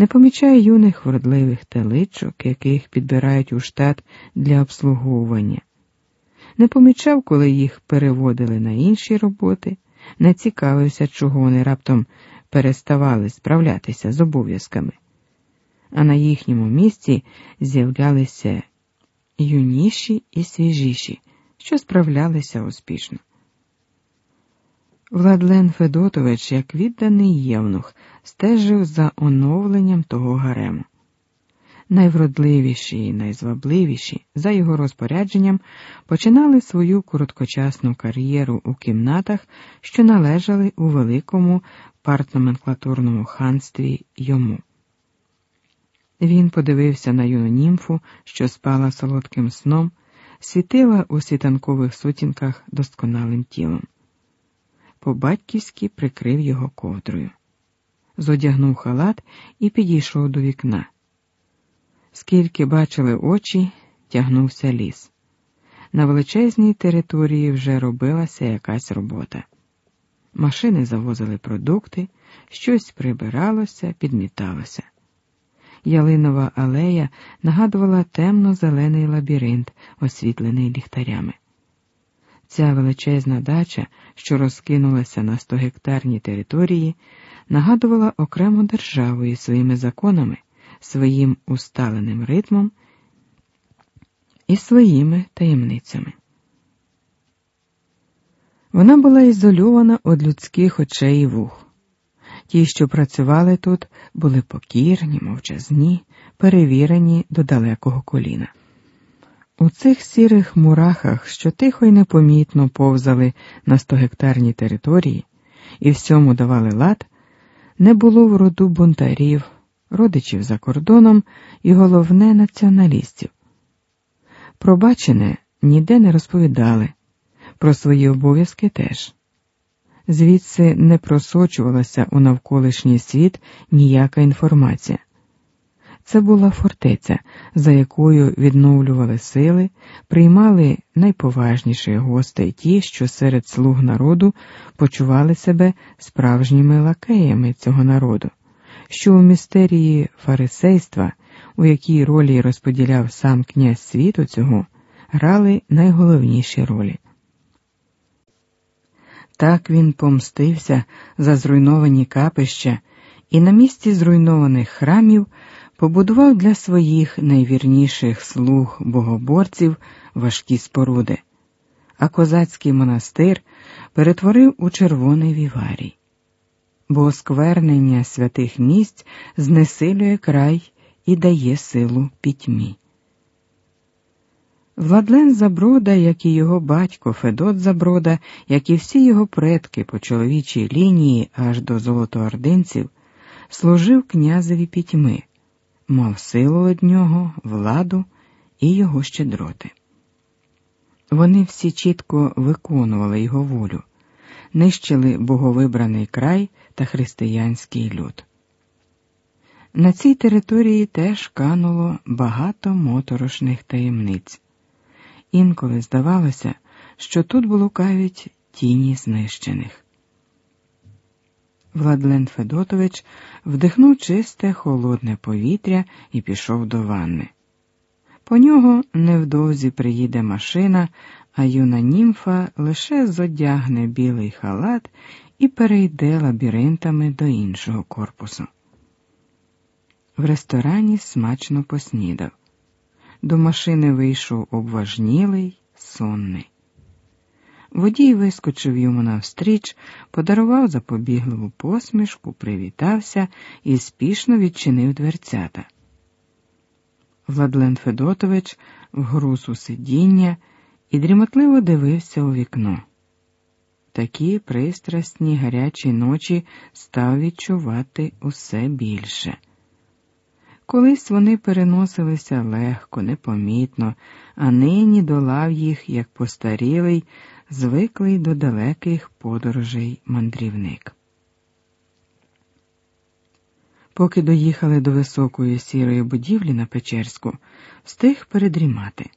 не помічає юних вродливих теличок, яких підбирають у штат для обслуговування, не помічав, коли їх переводили на інші роботи, не цікавився, чого вони раптом переставали справлятися з обов'язками, а на їхньому місці з'являлися юніші і свіжіші, що справлялися успішно. Владлен Федотович, як відданий євнух, стежив за оновленням того гарему. Найвродливіші і найзвабливіші, за його розпорядженням, починали свою короткочасну кар'єру у кімнатах, що належали у великому партноменклатурному ханстві йому. Він подивився на юну німфу, що спала солодким сном, світила у світанкових сутінках досконалим тілом. По-батьківськи прикрив його ковдрою, зодягнув халат і підійшов до вікна. Скільки бачили очі, тягнувся ліс. На величезній території вже робилася якась робота. Машини завозили продукти, щось прибиралося, підміталося. Ялинова алея нагадувала темно-зелений лабіринт, освітлений ліхтарями. Ця величезна дача, що розкинулася на 100-гектарній території, нагадувала окрему державу із своїми законами, своїм усталеним ритмом і своїми таємницями. Вона була ізольована від людських очей і вух. Ті, що працювали тут, були покірні, мовчазні, перевірені до далекого коліна. У цих сірих мурахах, що тихо й непомітно повзали на стогектарній території і всьому давали лад, не було в роду бунтарів, родичів за кордоном і головне націоналістів. Пробачене ніде не розповідали, про свої обов'язки теж. Звідси не просочувалася у навколишній світ ніяка інформація. Це була фортеця, за якою відновлювали сили, приймали найповажніших гостей ті, що серед слуг народу почували себе справжніми лакеями цього народу, що у містерії фарисейства, у якій ролі розподіляв сам князь світу цього, грали найголовніші ролі. Так він помстився за зруйновані капища і на місці зруйнованих храмів побудував для своїх найвірніших слуг богоборців важкі споруди, а козацький монастир перетворив у червоний віварій. Бо осквернення святих місць знесилює край і дає силу пітьмі. Владлен Заброда, як і його батько Федот Заброда, як і всі його предки по чоловічій лінії аж до золотоординців, служив князеві пітьми, мав силу од нього, владу і його щедроти. Вони всі чітко виконували його волю, нищили боговибраний край та християнський люд. На цій території теж кануло багато моторошних таємниць. Інколи здавалося, що тут блукають тіні знищених. Владлен Федотович вдихнув чисте холодне повітря і пішов до ванни. По нього невдовзі приїде машина, а юна німфа лише зодягне білий халат і перейде лабіринтами до іншого корпусу. В ресторані смачно поснідав. До машини вийшов обважнілий, сонний. Водій вискочив йому навстріч, подарував запобігливу посмішку, привітався і спішно відчинив дверцята. Владлен Федотович вгруз у сидіння і дрімотливо дивився у вікно. Такі пристрасні гарячі ночі став відчувати усе більше. Колись вони переносилися легко, непомітно, а нині долав їх, як постарілий, звиклий до далеких подорожей мандрівник. Поки доїхали до високої сірої будівлі на Печерську, встиг передрімати.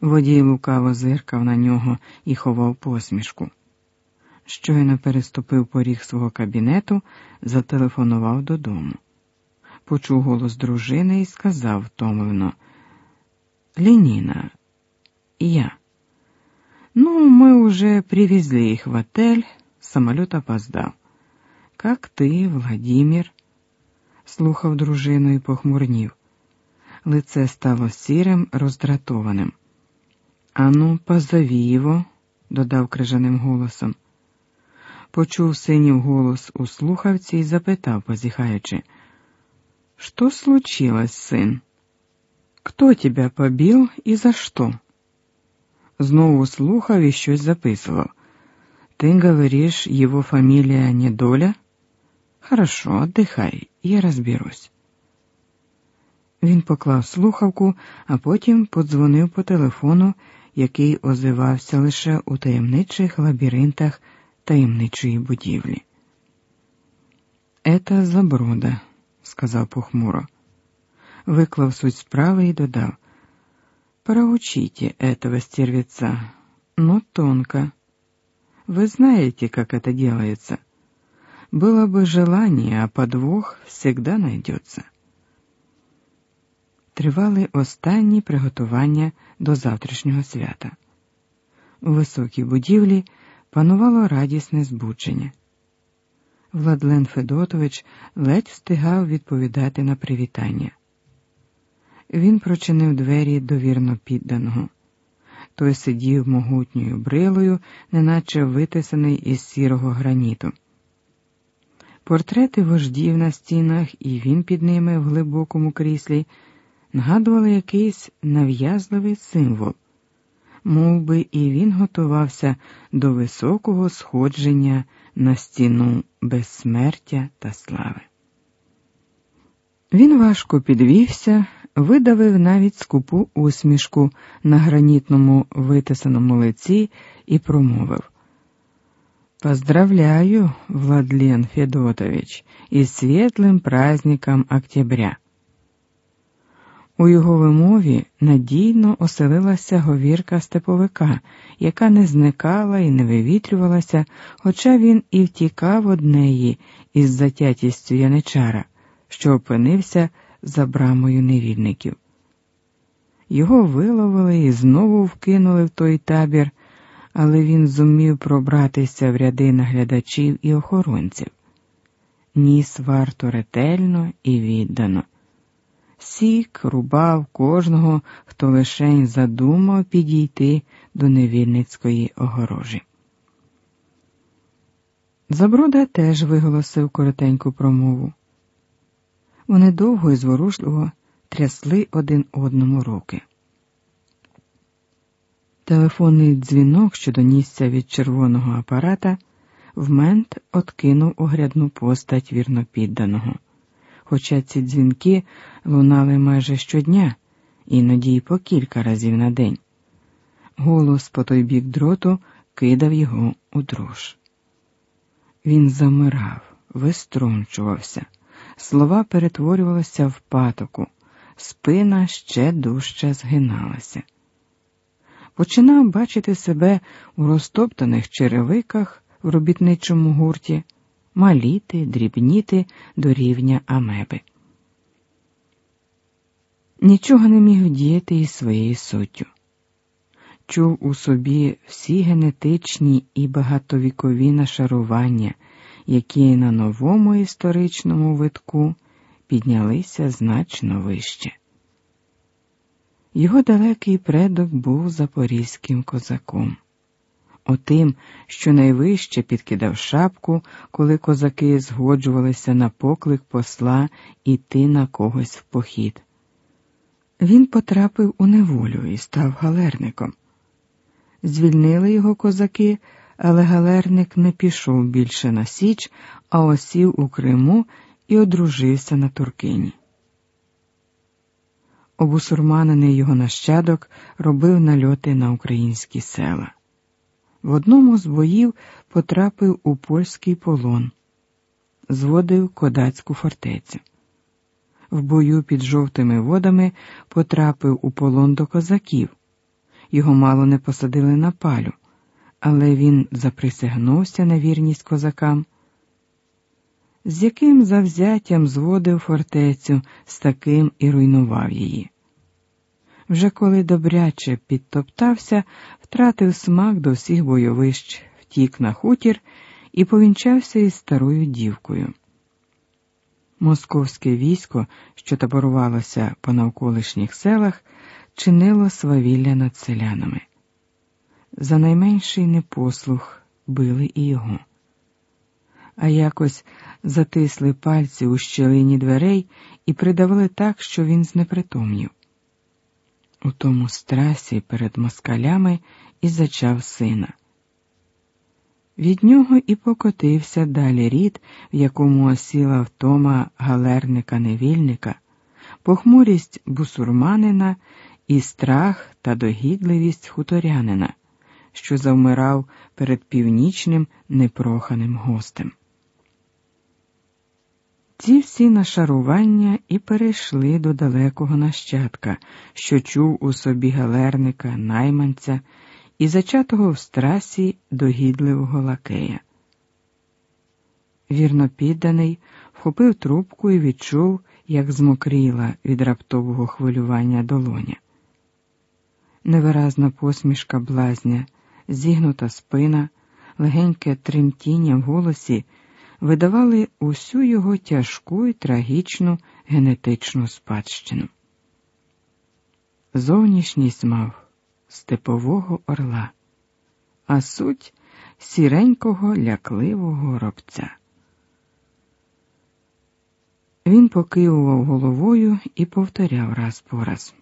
Водій лукаво зиркав на нього і ховав посмішку. Щойно переступив поріг свого кабінету, зателефонував додому почув голос дружини і сказав втомлено Ленина, я. Ну, мы уже привезли их в отель, самолет опоздал. Как ты, Владимир? Слухав дружину і похмурнів. Лице стало сірим, роздратованим. Ану, позови його, додав крижаним голосом. Почув синів голос у слухавці і запитав, позіхаючи, Что случилось, сын? Кто тебя побил и за что? Знову слухав і щось записував. Ты говоришь, его фамилия Недоля? Хорошо, отдыхай, я розберусь. Він поклав слухавку, а потім подзвонив по телефону, який озивався лише у таємничих лабіринтах таємничої будівлі. Ета заброда, сказав похмуро. Виклав суть справи і додав. Проучите этого стервеца, но тонко. Вы знаете, как это делается. Было бы желание, а подвох всегда найдется. Тривали останні приготування до завтрашнього свята. У високій будівлі панувало радісне збудження. Владлен Федотович ледь встигав відповідати на привітання. Він прочинив двері довірно підданого. Той сидів могутньою брилою, неначе витисаний із сірого граніту. Портрети вождів на стінах, і він під ними в глибокому кріслі нагадували якийсь нав'язливий символ, Мов би і він готувався до високого сходження на стіну безсмертя та слави. Він важко підвівся, видавив навіть скупу усмішку на гранітному витисаному лиці і промовив. Поздравляю, Владлен Федотович, із світлим праздником октября. У його вимові надійно оселилася говірка степовика, яка не зникала і не вивітрювалася, хоча він і втікав од неї із затятістю яничара, що опинився за брамою невільників. Його виловили і знову вкинули в той табір, але він зумів пробратися в ряди наглядачів і охоронців. Ніс варто ретельно і віддано сік рубав кожного, хто лишень задумав підійти до невільницької огорожі. Заброда теж виголосив коротеньку промову. Вони довго і зворушливо трясли один одному руки. Телефонний дзвінок, що донісся від червоного апарата, в мент откинув огрядну постать вірнопідданого хоча ці дзвінки лунали майже щодня, іноді й по кілька разів на день. Голос по той бік дроту кидав його у дрож. Він замирав, вистрончувався, слова перетворювалися в патоку, спина ще дужче згиналася. Починав бачити себе у розтоптаних черевиках в робітничому гурті маліти, дрібніти до рівня амеби. Нічого не міг діяти із своєю суттю. Чув у собі всі генетичні і багатовікові нашарування, які на новому історичному витку піднялися значно вище. Його далекий предок був запорізьким козаком отим, що найвище підкидав шапку, коли козаки згоджувалися на поклик посла іти на когось в похід. Він потрапив у неволю і став галерником. Звільнили його козаки, але галерник не пішов більше на Січ, а осів у Криму і одружився на Туркині. Обусурманений його нащадок робив нальоти на українські села. В одному з боїв потрапив у польський полон, зводив кодацьку фортецю. В бою під жовтими водами потрапив у полон до козаків. Його мало не посадили на палю, але він заприсягнувся на вірність козакам. з яким завзяттям зводив фортецю, з таким і руйнував її. Вже коли добряче підтоптався, втратив смак до всіх бойовищ, втік на хутір і повінчався із старою дівкою. Московське військо, що таборувалося по навколишніх селах, чинило свавілля над селянами. За найменший непослух били і його. А якось затисли пальці у щелині дверей і придавили так, що він знепритомнів. У тому страсі перед москалями і зачав сина. Від нього і покотився далі рід, в якому осіла втома галерника-невільника, похмурість бусурманина і страх та догідливість хуторянина, що завмирав перед північним непроханим гостем. Ці всі нашарування і перейшли до далекого нащадка, що чув у собі галерника, найманця і зачатого в страсі догідливого лакея. Вірно підданий, вхопив трубку і відчув, як змокріла від раптового хвилювання долоня. Невиразна посмішка блазня, зігнута спина, легеньке тремтіння в голосі видавали усю його тяжку і трагічну генетичну спадщину. Зовнішність мав степового орла, а суть сіренького лякливого робця. Він покивував головою і повторяв раз по раз.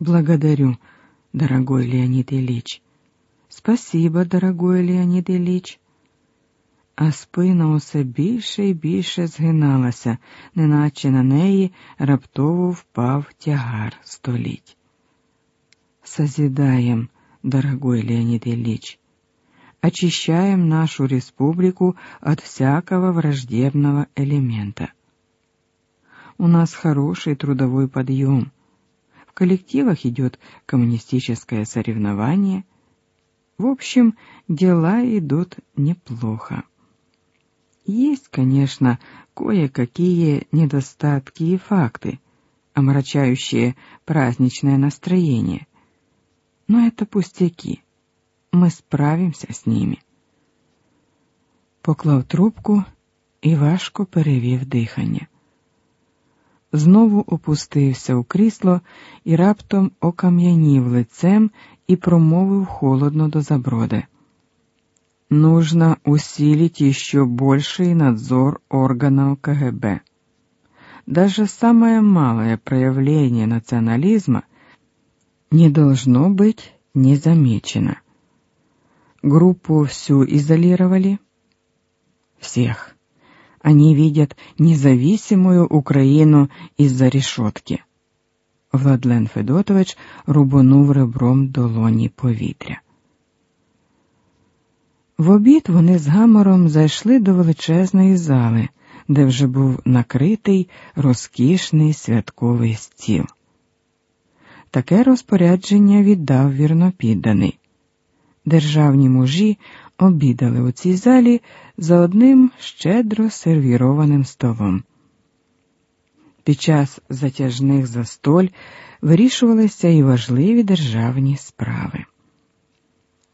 Благодарю, дорогой Леонид Ильич. Спасибо, дорогой Леонид Ильич а спина усе більше і більше згиналася, неначе на неї раптово впав тягар століть. Созидаем, дорогой Леонид Ильич, очищаем нашу республику от всякого враждебного элемента. У нас хороший трудовой подъем. в коллективах идет коммунистическое соревнование. В общем, дела идут неплохо. Есть, конечно, кое-какие недостатки и факты, омрачающие праздничное настроение. Но это пустяки. Мы справимся с ними. Поклав трубку і важко перевів дихання Знову опустився у крісло і раптом окам'янів лицем і промовив холодно до заброди. Нужно усилить еще больший надзор органов КГБ. Даже самое малое проявление национализма не должно быть незамечено. Группу всю изолировали? Всех. Они видят независимую Украину из-за решетки. Владлен Федотович рубанув ребром долоні повітря. В обід вони з гамором зайшли до величезної зали, де вже був накритий розкішний святковий стіл. Таке розпорядження віддав вірнопідданий. Державні мужі обідали у цій залі за одним щедро сервірованим столом. Під час затяжних застоль вирішувалися і важливі державні справи.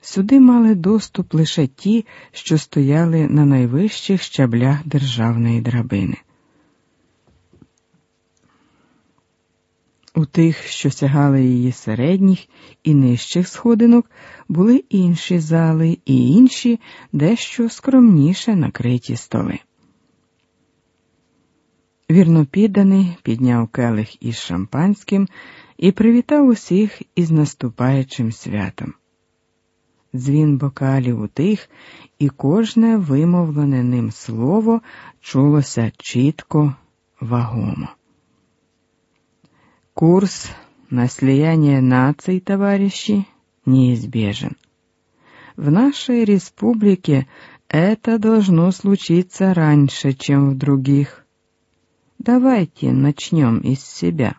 Сюди мали доступ лише ті, що стояли на найвищих щаблях державної драбини. У тих, що сягали її середніх і нижчих сходинок, були інші зали і інші, дещо скромніше накриті столи. Вірно підданий підняв келих із шампанським і привітав усіх із наступаючим святом дзвін бокалів утих, і кожне вимовлене ним слово чулося чітко, вагомо. Курс на слияние наций, товарищи, неизбежен. В нашей республике это должно случиться раньше, чем в других. Давайте начнем із себя.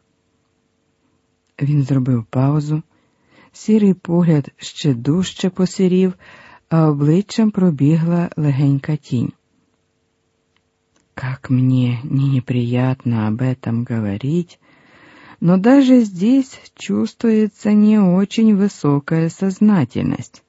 Він зробив паузу, Сірий погляд ще дужче посірів, а обличчям пробігла легенька тінь. Как мне не неприятно об этом говорить, но даже здесь чувствуется не очень высокая сознательность.